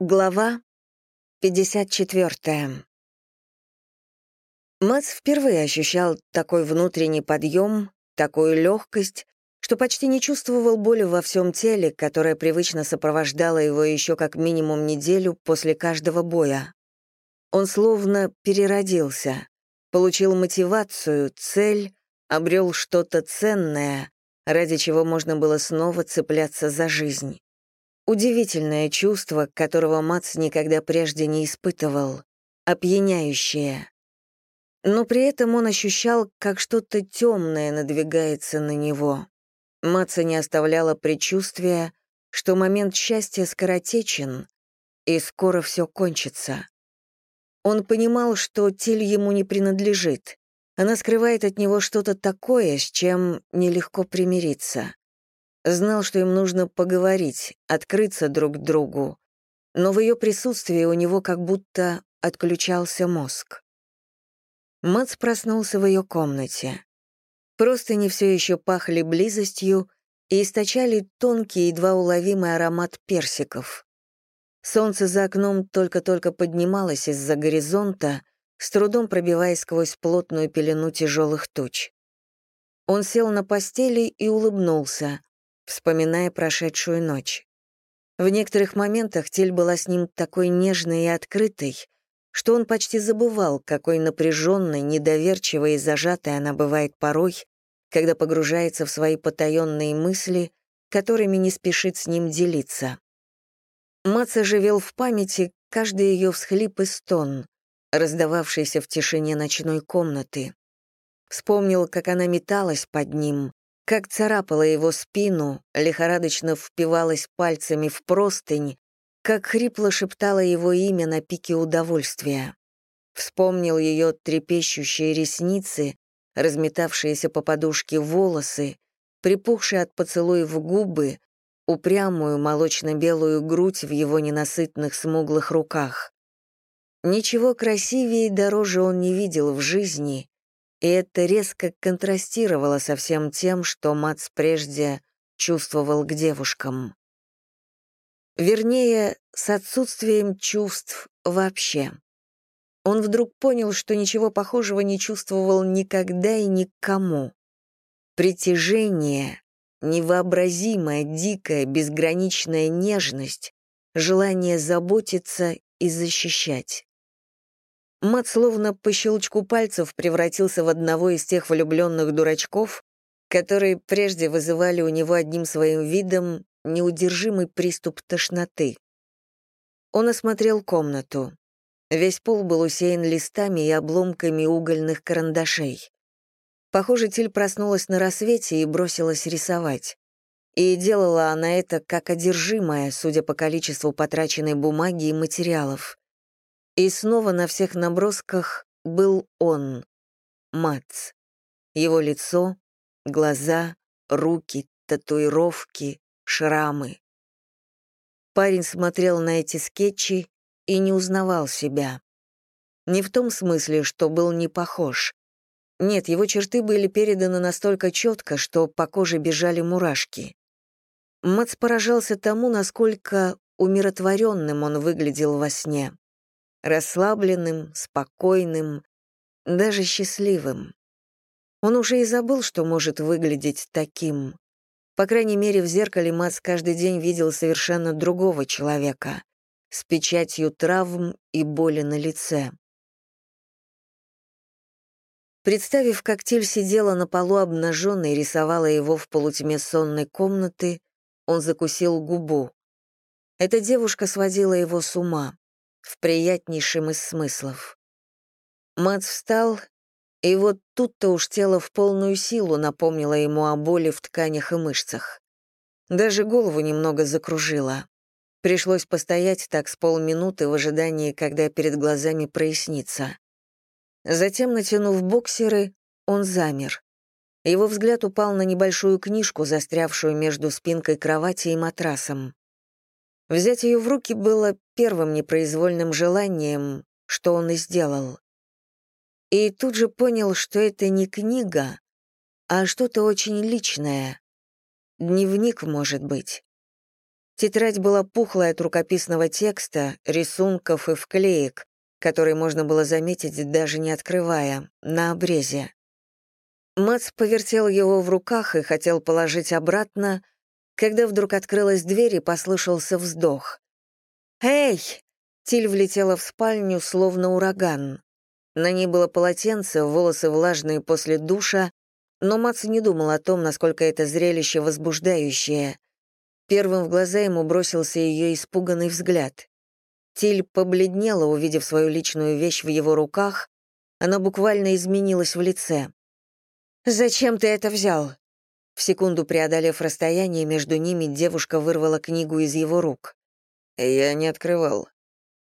Глава 54. Мац впервые ощущал такой внутренний подъем, такую легкость, что почти не чувствовал боли во всем теле, которая привычно сопровождала его еще как минимум неделю после каждого боя. Он словно переродился, получил мотивацию, цель, обрел что-то ценное, ради чего можно было снова цепляться за жизнь. Удивительное чувство, которого Мац никогда прежде не испытывал, опьяняющее. Но при этом он ощущал, как что-то темное надвигается на него. Маца не оставляло предчувствия, что момент счастья скоротечен, и скоро все кончится. Он понимал, что Тиль ему не принадлежит. Она скрывает от него что-то такое, с чем нелегко примириться. Знал, что им нужно поговорить, открыться друг другу, но в ее присутствии у него как будто отключался мозг. Мац проснулся в ее комнате. Просто не все еще пахли близостью и источали тонкий, едва уловимый аромат персиков. Солнце за окном только-только поднималось из-за горизонта, с трудом пробиваясь сквозь плотную пелену тяжелых туч. Он сел на постели и улыбнулся, вспоминая прошедшую ночь. В некоторых моментах Тель была с ним такой нежной и открытой, что он почти забывал, какой напряженной, недоверчивой и зажатой она бывает порой, когда погружается в свои потаенные мысли, которыми не спешит с ним делиться. Маца живел в памяти каждый ее всхлип и стон, раздававшийся в тишине ночной комнаты. Вспомнил, как она металась под ним, как царапала его спину, лихорадочно впивалась пальцами в простынь, как хрипло шептала его имя на пике удовольствия. Вспомнил ее трепещущие ресницы, разметавшиеся по подушке волосы, припухшие от поцелуев губы, упрямую молочно-белую грудь в его ненасытных смуглых руках. Ничего красивее и дороже он не видел в жизни, и это резко контрастировало со всем тем, что Мац прежде чувствовал к девушкам. Вернее, с отсутствием чувств вообще. Он вдруг понял, что ничего похожего не чувствовал никогда и никому. Притяжение, невообразимая, дикая, безграничная нежность, желание заботиться и защищать. Мат словно по щелчку пальцев превратился в одного из тех влюбленных дурачков, которые прежде вызывали у него одним своим видом неудержимый приступ тошноты. Он осмотрел комнату. Весь пол был усеян листами и обломками угольных карандашей. Похоже, Тиль проснулась на рассвете и бросилась рисовать. И делала она это как одержимая, судя по количеству потраченной бумаги и материалов. И снова на всех набросках был он, Мац. Его лицо, глаза, руки, татуировки, шрамы. Парень смотрел на эти скетчи и не узнавал себя. Не в том смысле, что был не похож. Нет, его черты были переданы настолько четко, что по коже бежали мурашки. Мац поражался тому, насколько умиротворенным он выглядел во сне расслабленным, спокойным, даже счастливым. Он уже и забыл, что может выглядеть таким. По крайней мере, в зеркале Мац каждый день видел совершенно другого человека, с печатью травм и боли на лице. Представив, как Тиль сидела на полу обнаженной и рисовала его в полутьме сонной комнаты, он закусил губу. Эта девушка сводила его с ума в приятнейшем из смыслов. Мац встал, и вот тут-то уж тело в полную силу напомнило ему о боли в тканях и мышцах. Даже голову немного закружило. Пришлось постоять так с полминуты в ожидании, когда перед глазами прояснится. Затем, натянув боксеры, он замер. Его взгляд упал на небольшую книжку, застрявшую между спинкой кровати и матрасом. Взять ее в руки было первым непроизвольным желанием, что он и сделал. И тут же понял, что это не книга, а что-то очень личное. Дневник, может быть. Тетрадь была пухлая от рукописного текста, рисунков и вклеек, которые можно было заметить, даже не открывая, на обрезе. Мац повертел его в руках и хотел положить обратно, когда вдруг открылась дверь и послышался вздох. «Эй!» Тиль влетела в спальню, словно ураган. На ней было полотенце, волосы влажные после душа, но Мац не думал о том, насколько это зрелище возбуждающее. Первым в глаза ему бросился ее испуганный взгляд. Тиль побледнела, увидев свою личную вещь в его руках, она буквально изменилась в лице. «Зачем ты это взял?» В секунду преодолев расстояние между ними, девушка вырвала книгу из его рук. «Я не открывал».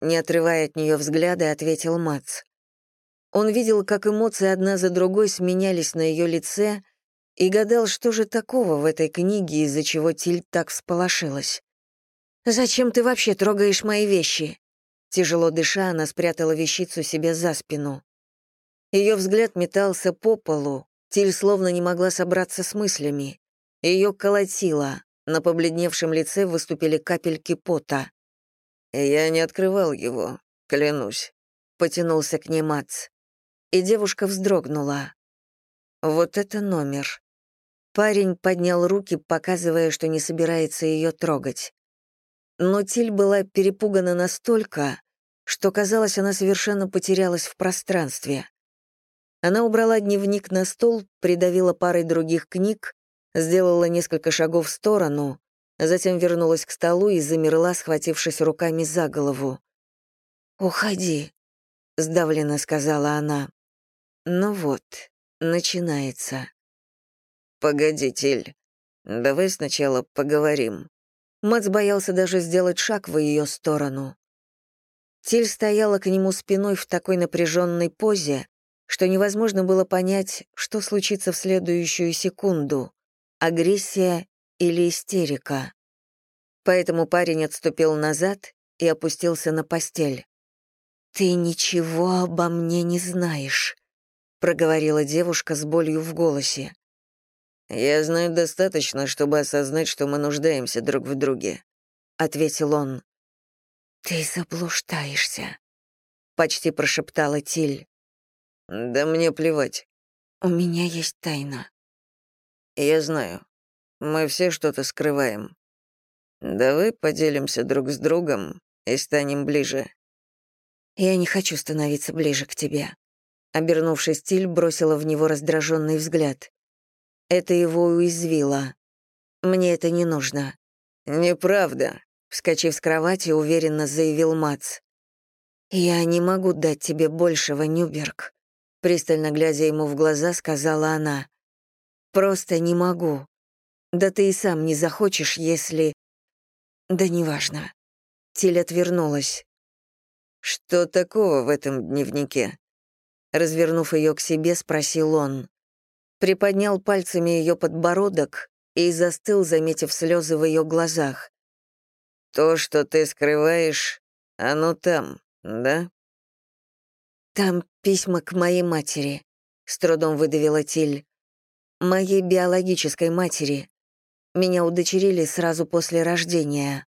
Не отрывая от нее взгляда, ответил Мац. Он видел, как эмоции одна за другой сменялись на ее лице и гадал, что же такого в этой книге, из-за чего Тиль так всполошилась. «Зачем ты вообще трогаешь мои вещи?» Тяжело дыша, она спрятала вещицу себе за спину. Ее взгляд метался по полу, Тиль словно не могла собраться с мыслями. Ее колотило, на побледневшем лице выступили капельки пота. «Я не открывал его, клянусь», — потянулся к ней Мац. И девушка вздрогнула. Вот это номер. Парень поднял руки, показывая, что не собирается ее трогать. Но Тиль была перепугана настолько, что, казалось, она совершенно потерялась в пространстве. Она убрала дневник на стол, придавила парой других книг, сделала несколько шагов в сторону, затем вернулась к столу и замерла, схватившись руками за голову. «Уходи», — сдавленно сказала она. «Ну вот, начинается». «Погоди, Тиль, давай сначала поговорим». Мац боялся даже сделать шаг в ее сторону. Тиль стояла к нему спиной в такой напряженной позе, что невозможно было понять, что случится в следующую секунду — агрессия или истерика. Поэтому парень отступил назад и опустился на постель. «Ты ничего обо мне не знаешь», — проговорила девушка с болью в голосе. «Я знаю достаточно, чтобы осознать, что мы нуждаемся друг в друге», — ответил он. «Ты заблуждаешься», — почти прошептала Тиль. «Да мне плевать». «У меня есть тайна». «Я знаю. Мы все что-то скрываем. Давай поделимся друг с другом и станем ближе. Я не хочу становиться ближе к тебе. Обернувшись, Тиль бросила в него раздраженный взгляд. Это его уязвило. Мне это не нужно. Неправда, вскочив с кровати, уверенно заявил Мац. Я не могу дать тебе большего, Нюберг, пристально глядя ему в глаза, сказала она. Просто не могу. Да ты и сам не захочешь, если... Да неважно. Тиль отвернулась. «Что такого в этом дневнике?» Развернув ее к себе, спросил он. Приподнял пальцами ее подбородок и застыл, заметив слезы в ее глазах. «То, что ты скрываешь, оно там, да?» «Там письма к моей матери», — с трудом выдавила Тиль. «Моей биологической матери. Меня удочерили сразу после рождения».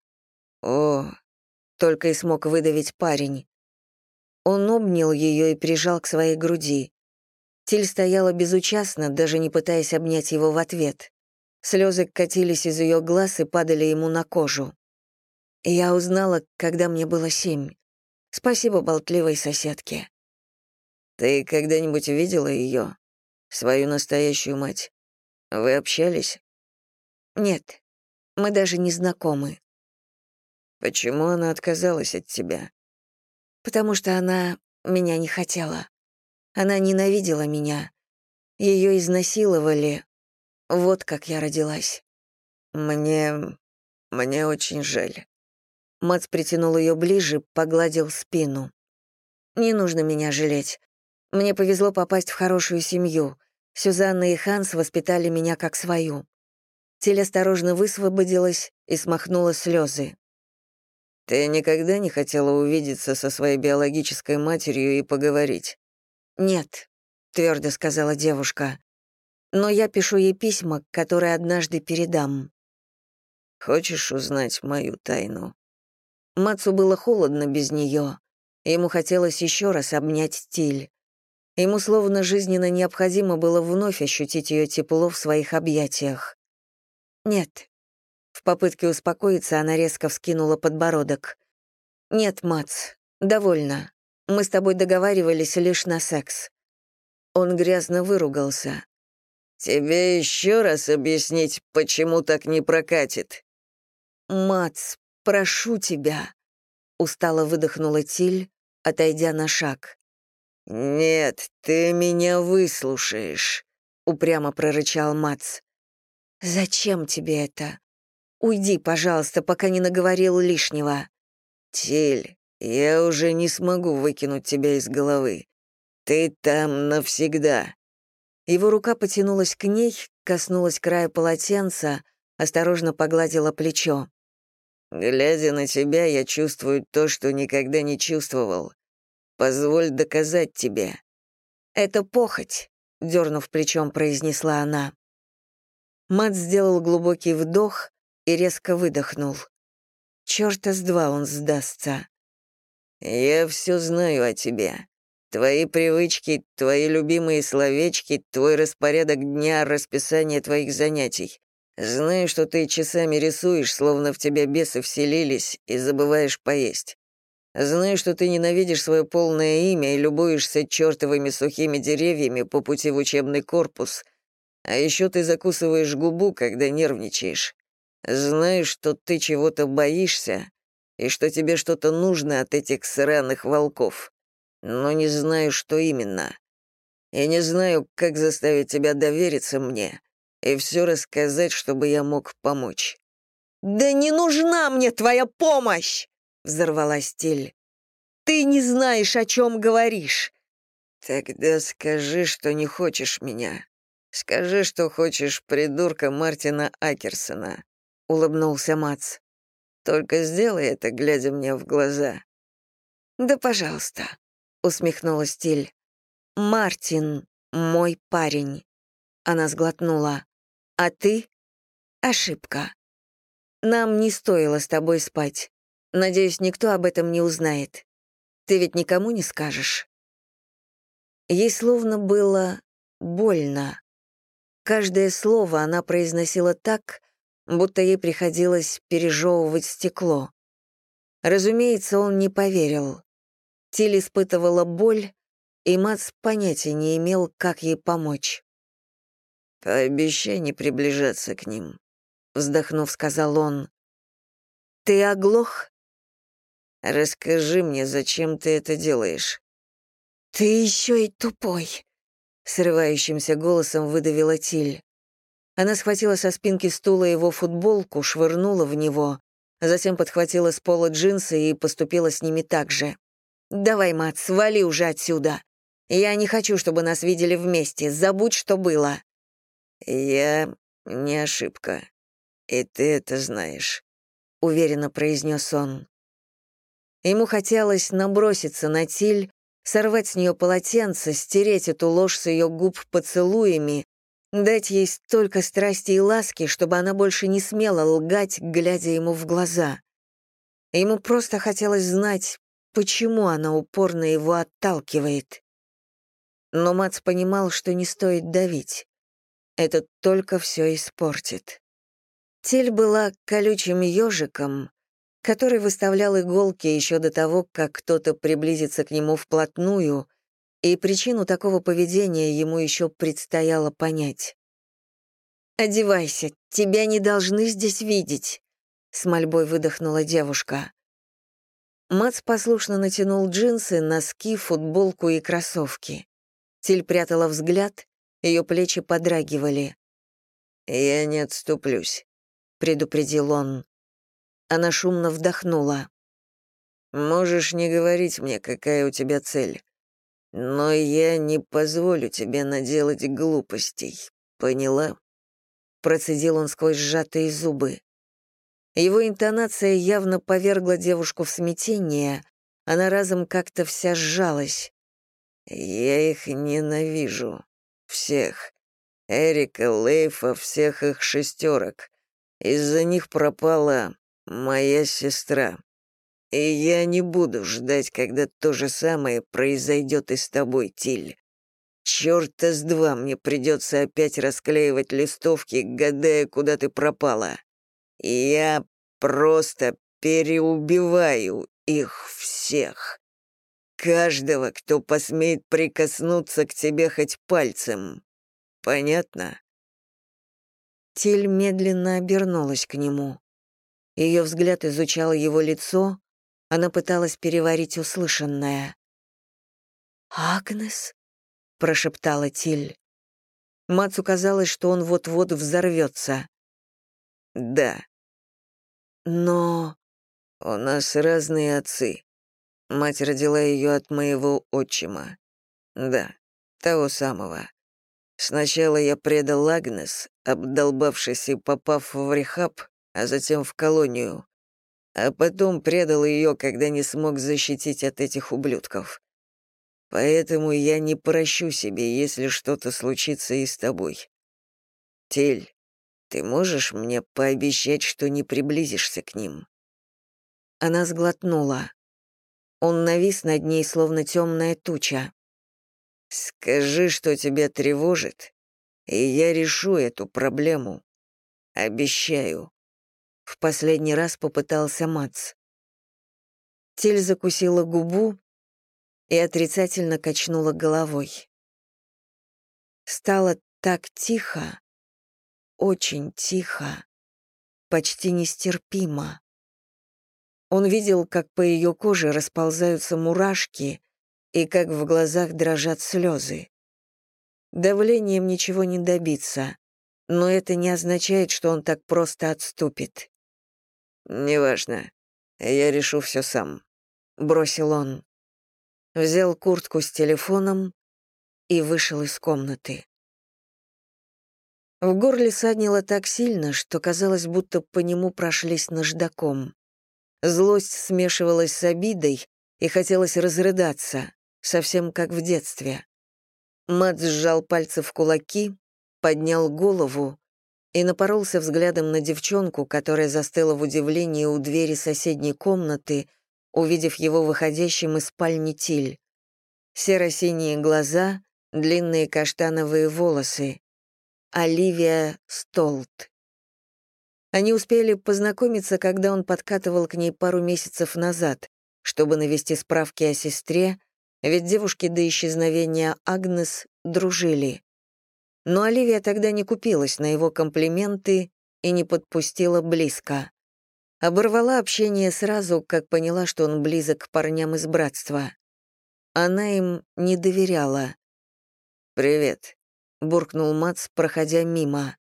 «О», — только и смог выдавить парень. Он обнял ее и прижал к своей груди. Тиль стояла безучастно, даже не пытаясь обнять его в ответ. Слезы катились из ее глаз и падали ему на кожу. Я узнала, когда мне было семь. Спасибо болтливой соседке. «Ты когда-нибудь видела ее? Свою настоящую мать? Вы общались?» Нет, мы даже не знакомы. Почему она отказалась от тебя? Потому что она меня не хотела. Она ненавидела меня. Ее изнасиловали. Вот как я родилась. Мне... мне очень жаль. Мац притянул ее ближе, погладил спину. «Не нужно меня жалеть. Мне повезло попасть в хорошую семью. Сюзанна и Ханс воспитали меня как свою. Тель осторожно высвободилась и смахнула слезы. «Ты никогда не хотела увидеться со своей биологической матерью и поговорить?» «Нет», — твердо сказала девушка. «Но я пишу ей письма, которые однажды передам». Хочешь узнать мою тайну?» Мацу было холодно без нее. Ему хотелось еще раз обнять Тиль. Ему словно жизненно необходимо было вновь ощутить ее тепло в своих объятиях. «Нет». В попытке успокоиться она резко вскинула подбородок. «Нет, Мац, довольно. Мы с тобой договаривались лишь на секс». Он грязно выругался. «Тебе еще раз объяснить, почему так не прокатит?» «Мац, прошу тебя», — устало выдохнула Тиль, отойдя на шаг. «Нет, ты меня выслушаешь», — упрямо прорычал Мац. «Зачем тебе это? Уйди, пожалуйста, пока не наговорил лишнего». «Тиль, я уже не смогу выкинуть тебя из головы. Ты там навсегда». Его рука потянулась к ней, коснулась края полотенца, осторожно погладила плечо. «Глядя на тебя, я чувствую то, что никогда не чувствовал. Позволь доказать тебе». «Это похоть», — дернув плечом, произнесла она. Мат сделал глубокий вдох и резко выдохнул. Чёрта с два он сдастся. «Я все знаю о тебе. Твои привычки, твои любимые словечки, твой распорядок дня, расписание твоих занятий. Знаю, что ты часами рисуешь, словно в тебя бесы вселились, и забываешь поесть. Знаю, что ты ненавидишь свое полное имя и любуешься чертовыми сухими деревьями по пути в учебный корпус. А еще ты закусываешь губу, когда нервничаешь. Знаю, что ты чего-то боишься и что тебе что-то нужно от этих сраных волков. Но не знаю, что именно. Я не знаю, как заставить тебя довериться мне и все рассказать, чтобы я мог помочь». «Да не нужна мне твоя помощь!» — взорвалась Тель. «Ты не знаешь, о чем говоришь». «Тогда скажи, что не хочешь меня. Скажи, что хочешь придурка Мартина Акерсона», — улыбнулся Мац. «Только сделай это, глядя мне в глаза». «Да, пожалуйста», — усмехнулась Тиль. «Мартин, мой парень». Она сглотнула. «А ты?» «Ошибка. Нам не стоило с тобой спать. Надеюсь, никто об этом не узнает. Ты ведь никому не скажешь?» Ей словно было больно. Каждое слово она произносила так, будто ей приходилось пережевывать стекло. Разумеется, он не поверил. Тиль испытывала боль, и Мац понятия не имел, как ей помочь. «Пообещай не приближаться к ним», — вздохнув, сказал он. «Ты оглох?» «Расскажи мне, зачем ты это делаешь?» «Ты еще и тупой», — срывающимся голосом выдавила Тиль. Она схватила со спинки стула его футболку, швырнула в него, затем подхватила с пола джинсы и поступила с ними так же. «Давай, Мат, свали уже отсюда. Я не хочу, чтобы нас видели вместе. Забудь, что было». «Я не ошибка, и ты это знаешь», — уверенно произнес он. Ему хотелось наброситься на Тиль, сорвать с нее полотенце, стереть эту ложь с ее губ поцелуями, дать ей столько страсти и ласки, чтобы она больше не смела лгать, глядя ему в глаза. Ему просто хотелось знать, почему она упорно его отталкивает. Но Мац понимал, что не стоит давить. Это только все испортит. Тель была колючим ежиком, который выставлял иголки еще до того, как кто-то приблизится к нему вплотную, и причину такого поведения ему еще предстояло понять. «Одевайся, тебя не должны здесь видеть», — с мольбой выдохнула девушка. Мац послушно натянул джинсы, носки, футболку и кроссовки. Тиль прятала взгляд, ее плечи подрагивали. «Я не отступлюсь», — предупредил он. Она шумно вдохнула. «Можешь не говорить мне, какая у тебя цель, но я не позволю тебе наделать глупостей, поняла?» Процедил он сквозь сжатые зубы. Его интонация явно повергла девушку в смятение, она разом как-то вся сжалась. «Я их ненавижу», всех. Эрика, Лейфа, всех их шестерок. Из-за них пропала моя сестра. И я не буду ждать, когда то же самое произойдет и с тобой, Тиль. Чёрта с два мне придется опять расклеивать листовки, гадая, куда ты пропала. Я просто переубиваю их всех. Каждого, кто посмеет прикоснуться к тебе хоть пальцем. Понятно? Тиль медленно обернулась к нему. Ее взгляд изучал его лицо, она пыталась переварить услышанное. «Агнес?» — прошептала Тиль. Мацу казалось, что он вот-вот взорвется. «Да». «Но...» «У нас разные отцы. Мать родила ее от моего отчима. Да, того самого. Сначала я предал Агнес, обдолбавшись и попав в рехаб, а затем в колонию. А потом предал ее, когда не смог защитить от этих ублюдков. Поэтому я не прощу себе, если что-то случится и с тобой. Тель, ты можешь мне пообещать, что не приблизишься к ним?» Она сглотнула. Он навис над ней, словно темная туча. «Скажи, что тебя тревожит, и я решу эту проблему. Обещаю». В последний раз попытался Мац. Тель закусила губу и отрицательно качнула головой. Стало так тихо, очень тихо, почти нестерпимо. Он видел, как по ее коже расползаются мурашки и как в глазах дрожат слезы. Давлением ничего не добиться, но это не означает, что он так просто отступит. «Неважно. Я решу все сам», — бросил он. Взял куртку с телефоном и вышел из комнаты. В горле саднило так сильно, что казалось, будто по нему прошлись наждаком. Злость смешивалась с обидой, и хотелось разрыдаться, совсем как в детстве. Мат сжал пальцы в кулаки, поднял голову и напоролся взглядом на девчонку, которая застыла в удивлении у двери соседней комнаты, увидев его выходящим из спальни Тиль. Серо-синие глаза, длинные каштановые волосы. Оливия Столт. Они успели познакомиться, когда он подкатывал к ней пару месяцев назад, чтобы навести справки о сестре, ведь девушки до исчезновения Агнес дружили. Но Оливия тогда не купилась на его комплименты и не подпустила близко. Оборвала общение сразу, как поняла, что он близок к парням из братства. Она им не доверяла. «Привет», — буркнул Мац, проходя мимо.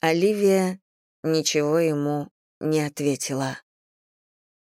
Оливия ничего ему не ответила.